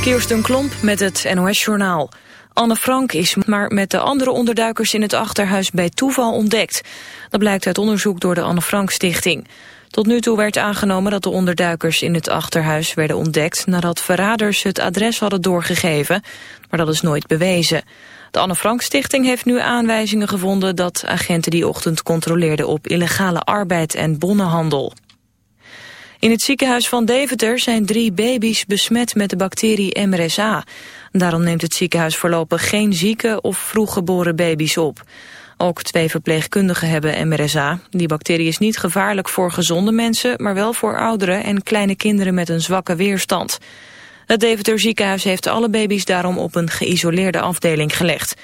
Kirsten Klomp met het NOS-journaal. Anne Frank is maar met de andere onderduikers in het achterhuis bij toeval ontdekt. Dat blijkt uit onderzoek door de Anne Frank Stichting. Tot nu toe werd aangenomen dat de onderduikers in het achterhuis werden ontdekt... nadat verraders het adres hadden doorgegeven, maar dat is nooit bewezen. De Anne Frank Stichting heeft nu aanwijzingen gevonden... dat agenten die ochtend controleerden op illegale arbeid en bonnenhandel. In het ziekenhuis van Deventer zijn drie baby's besmet met de bacterie MRSA. Daarom neemt het ziekenhuis voorlopig geen zieke of vroeggeboren baby's op. Ook twee verpleegkundigen hebben MRSA. Die bacterie is niet gevaarlijk voor gezonde mensen, maar wel voor ouderen en kleine kinderen met een zwakke weerstand. Het Deventer ziekenhuis heeft alle baby's daarom op een geïsoleerde afdeling gelegd.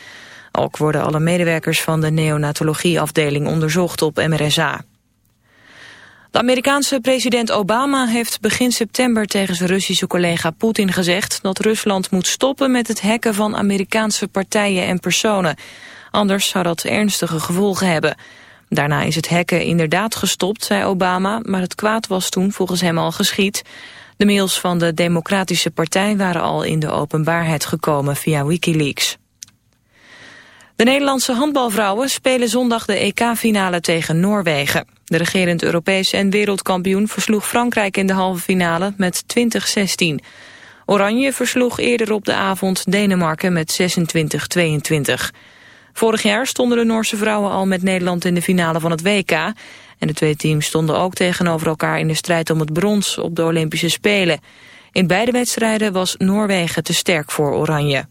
Ook worden alle medewerkers van de neonatologieafdeling onderzocht op MRSA. De Amerikaanse president Obama heeft begin september tegen zijn Russische collega Poetin gezegd dat Rusland moet stoppen met het hacken van Amerikaanse partijen en personen. Anders zou dat ernstige gevolgen hebben. Daarna is het hacken inderdaad gestopt, zei Obama, maar het kwaad was toen volgens hem al geschied. De mails van de Democratische Partij waren al in de openbaarheid gekomen via Wikileaks. De Nederlandse handbalvrouwen spelen zondag de EK-finale tegen Noorwegen. De regerend Europees en wereldkampioen versloeg Frankrijk in de halve finale met 20-16. Oranje versloeg eerder op de avond Denemarken met 26-22. Vorig jaar stonden de Noorse vrouwen al met Nederland in de finale van het WK. En de twee teams stonden ook tegenover elkaar in de strijd om het brons op de Olympische Spelen. In beide wedstrijden was Noorwegen te sterk voor Oranje.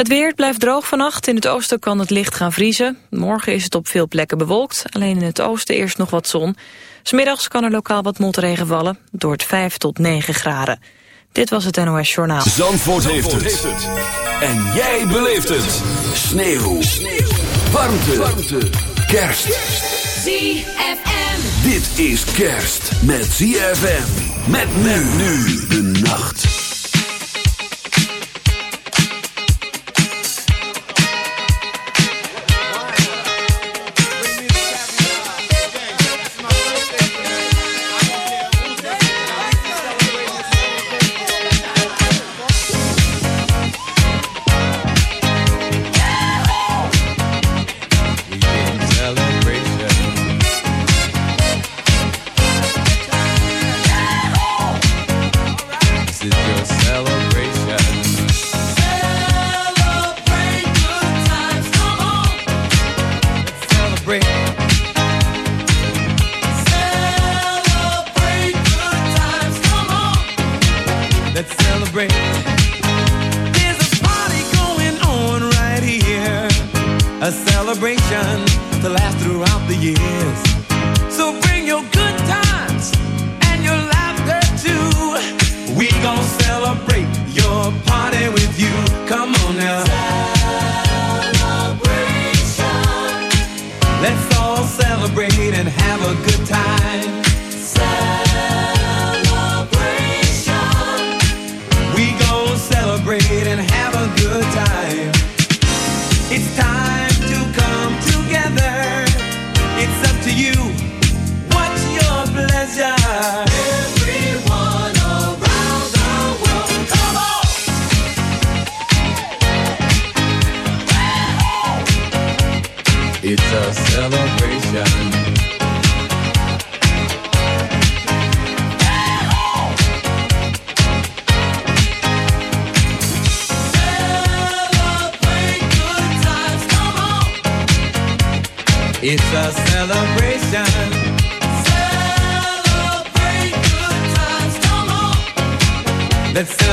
Het weer blijft droog vannacht. In het oosten kan het licht gaan vriezen. Morgen is het op veel plekken bewolkt. Alleen in het oosten eerst nog wat zon. Smiddags kan er lokaal wat motregen vallen. Door het 5 tot 9 graden. Dit was het NOS Journaal. Zandvoort, heeft, het. En jij beleeft het. Sneeuw. Sneeuw. Warmte. Warmte. Kerst. ZFM. Dit is kerst met ZFM. Met men nu de nacht.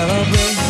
celebrate.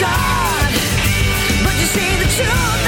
but you see the truth.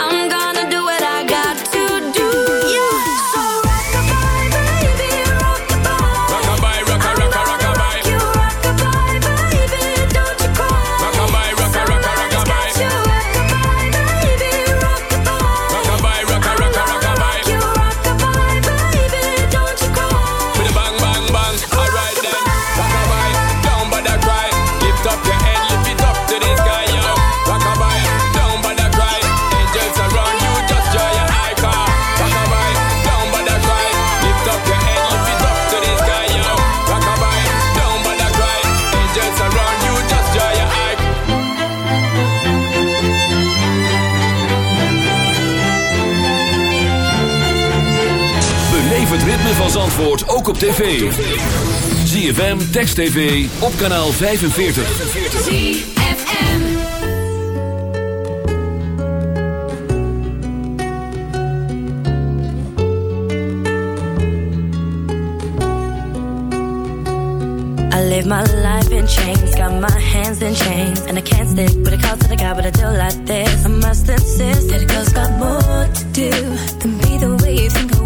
Op tv. ZFM, Text TV, op kanaal 45. I live my life in chains, got my hands in chains, and I can't stick with a call to the guy, but I do like this. I must insist that a girl's got more to do than be the way you think a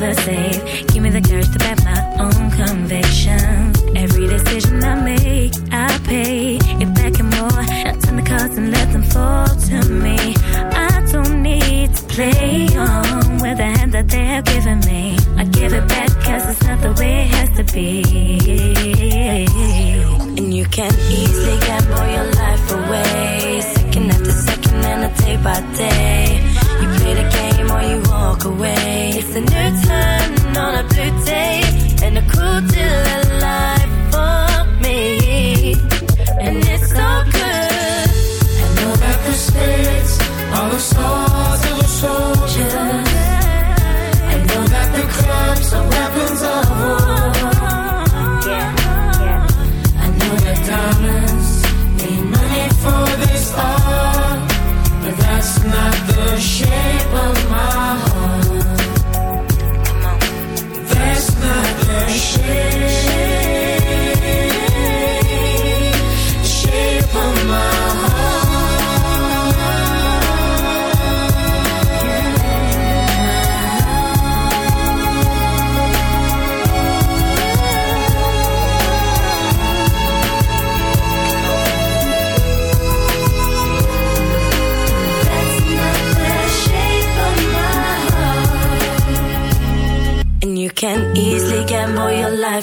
nothing's ever safe. Give me the courage to back my own convictions. Every decision I make, I pay it back and more. I turn the cards and let them fall to me. I don't need to play on with the hand that they have given me. I give it back cause it's not the way it has to be. And you can easily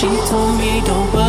She told me don't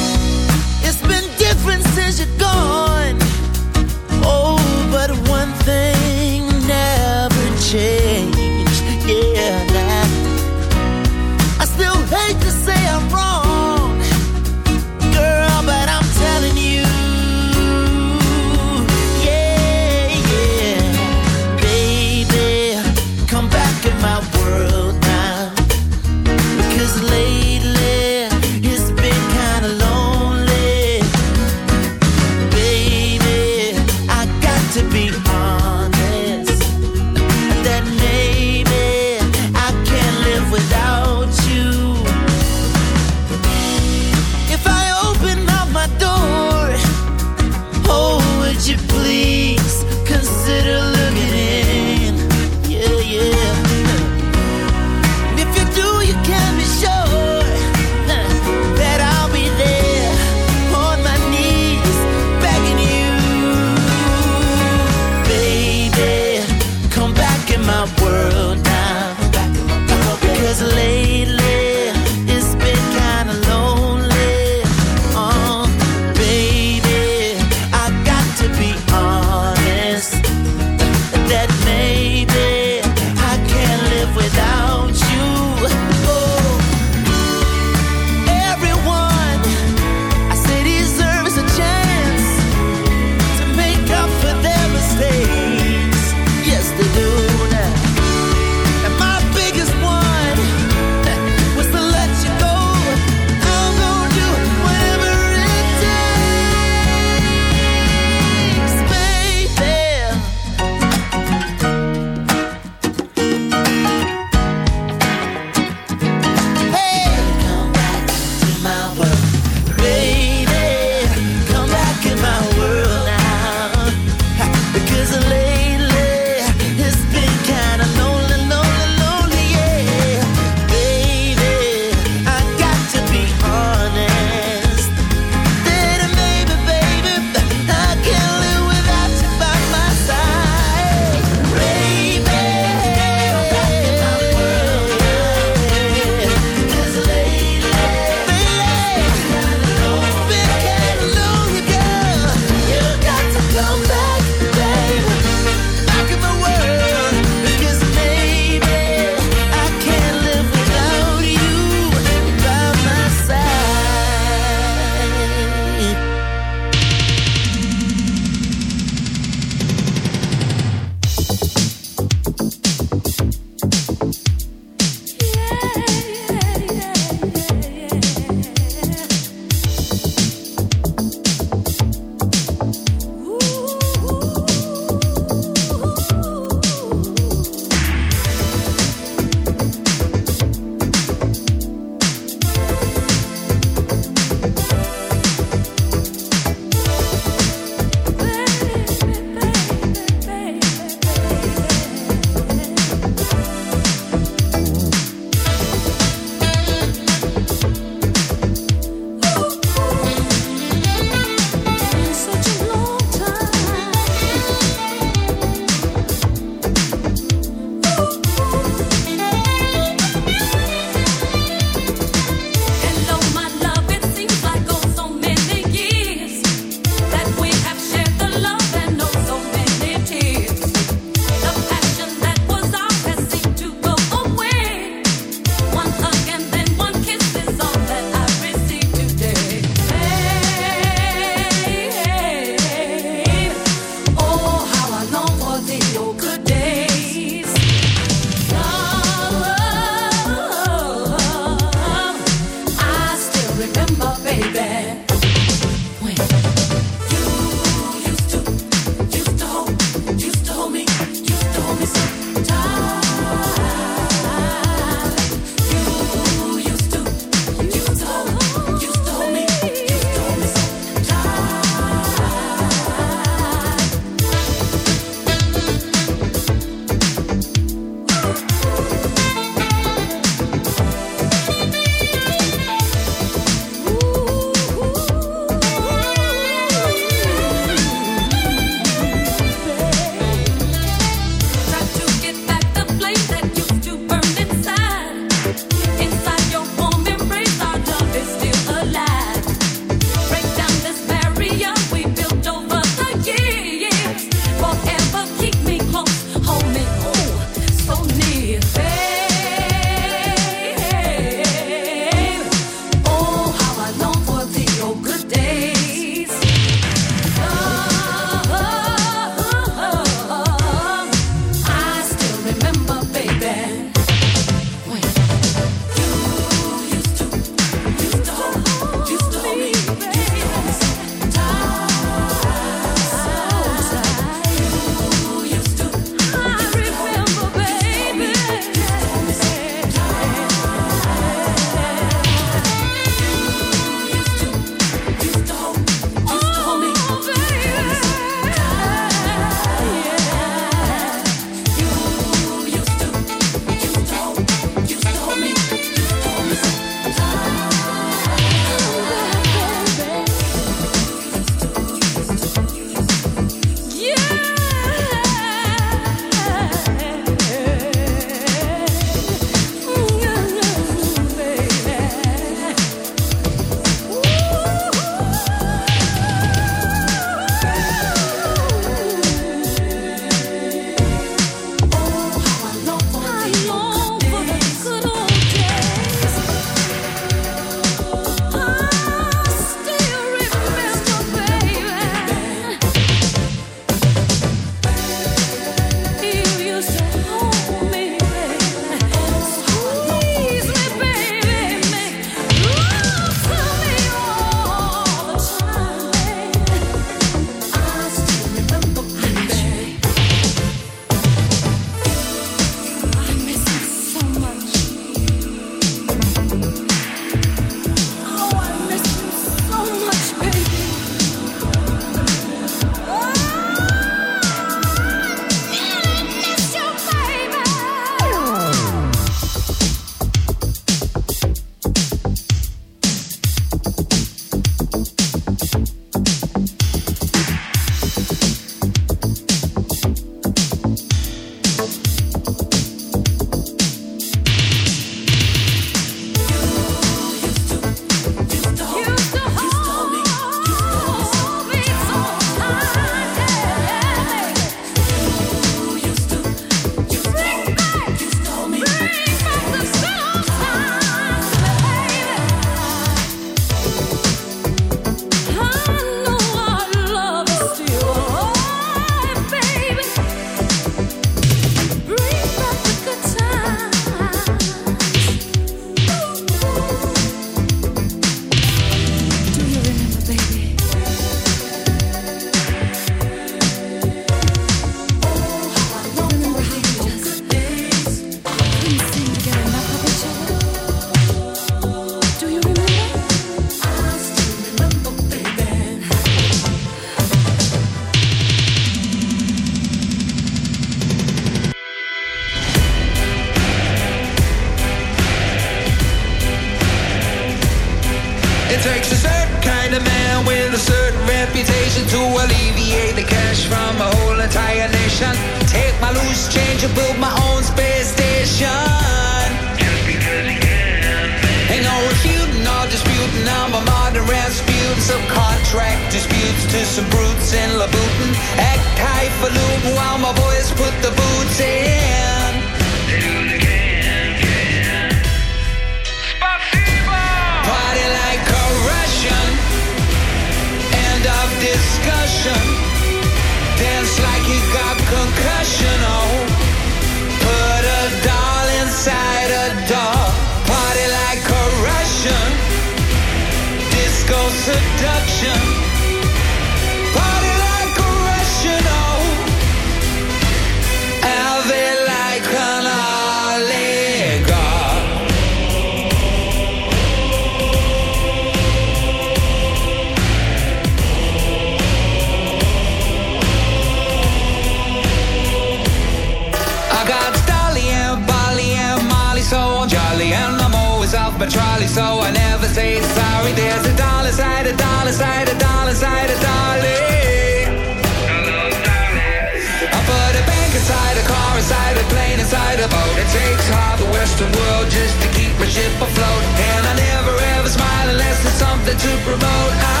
promote.